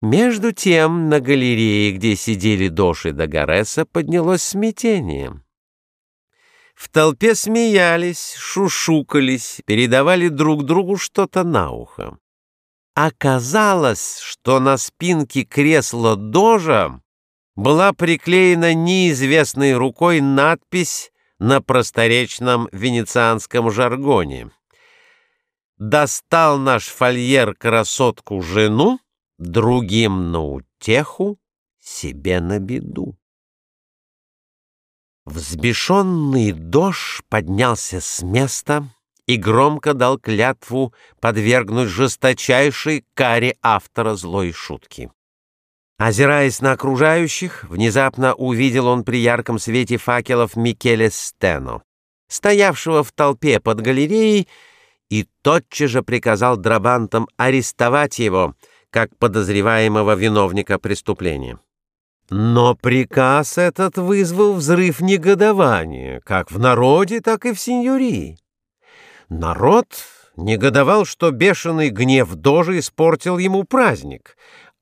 Между тем на галерее, где сидели Доши до Дагореса, поднялось смятение. В толпе смеялись, шушукались, передавали друг другу что-то на ухо. Оказалось, что на спинке кресла Дожа была приклеена неизвестной рукой надпись на просторечном венецианском жаргоне. «Достал наш фольер красотку-жену, другим на утеху, себе на беду». Взбешенный дождь поднялся с места и громко дал клятву подвергнуть жесточайшей каре автора злой шутки. Озираясь на окружающих, внезапно увидел он при ярком свете факелов Микеле Стено, стоявшего в толпе под галереей, и тотчас же приказал драбантам арестовать его, как подозреваемого виновника преступления. Но приказ этот вызвал взрыв негодования, как в народе, так и в сеньории. Народ негодовал, что бешеный гнев Дожи испортил ему праздник,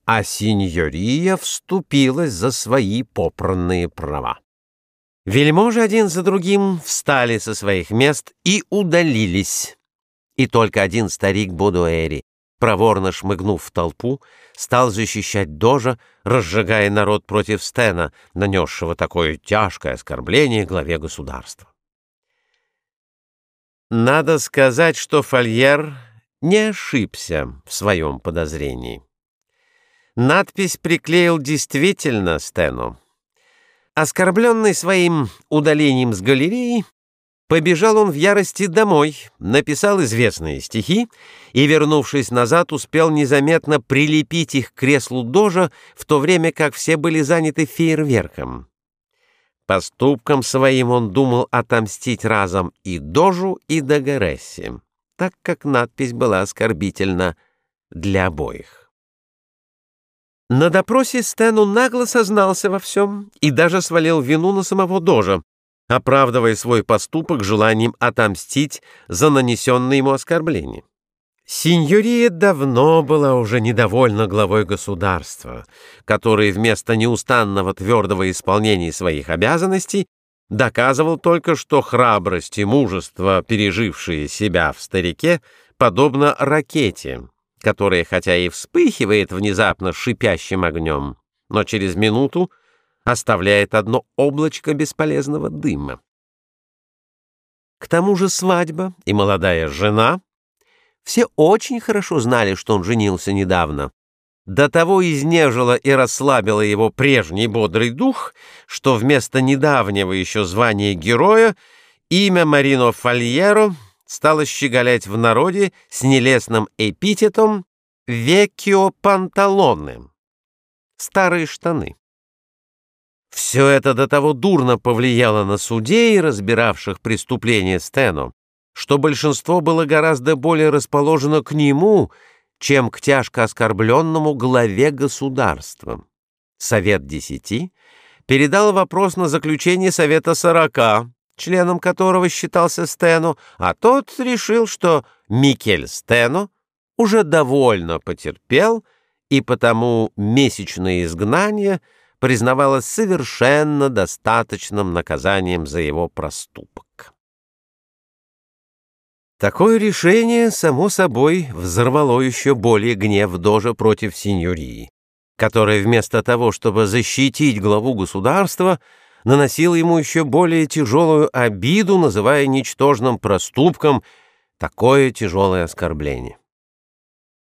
а сеньория вступилась за свои попранные права. Вельможи один за другим встали со своих мест и удалились. И только один старик Бодуэри, проворно шмыгнув в толпу, стал защищать Дожа, разжигая народ против Стена, нанесшего такое тяжкое оскорбление главе государства. Надо сказать, что Фольер не ошибся в своем подозрении. Надпись приклеил действительно Стену. Оскорбленный своим удалением с галереи, побежал он в ярости домой, написал известные стихи и, вернувшись назад, успел незаметно прилепить их к креслу Дожа, в то время как все были заняты фейерверком. Поступком своим он думал отомстить разом и Дожу, и Дагорессе, так как надпись была оскорбительна для обоих. На допросе Стэну нагло сознался во всем и даже свалил вину на самого Дожа, оправдывая свой поступок желанием отомстить за нанесенное ему оскорбление. Синьория давно была уже недовольна главой государства, который вместо неустанного твердого исполнения своих обязанностей доказывал только, что храбрость и мужество, пережившие себя в старике, подобно ракете, которая хотя и вспыхивает внезапно шипящим огнем, но через минуту оставляет одно облачко бесполезного дыма. К тому же свадьба и молодая жена все очень хорошо знали, что он женился недавно. До того изнежила и расслабила его прежний бодрый дух, что вместо недавнего еще звания героя имя Марино Фальеро стала щеголять в народе с нелестным эпитетом «векио панталоны» — старые штаны. Все это до того дурно повлияло на судей, разбиравших преступление Стену, что большинство было гораздо более расположено к нему, чем к тяжко оскорбленному главе государства. Совет десяти передал вопрос на заключение Совета сорока, членом которого считался Стену, а тот решил, что Микель Стену уже довольно потерпел, и потому месячное изгнание признавалось совершенно достаточным наказанием за его проступок. Такое решение, само собой, взорвало еще более гнев Дожа против сеньории, которая вместо того, чтобы защитить главу государства, наносил ему еще более тяжелую обиду, называя ничтожным проступком такое тяжелое оскорбление.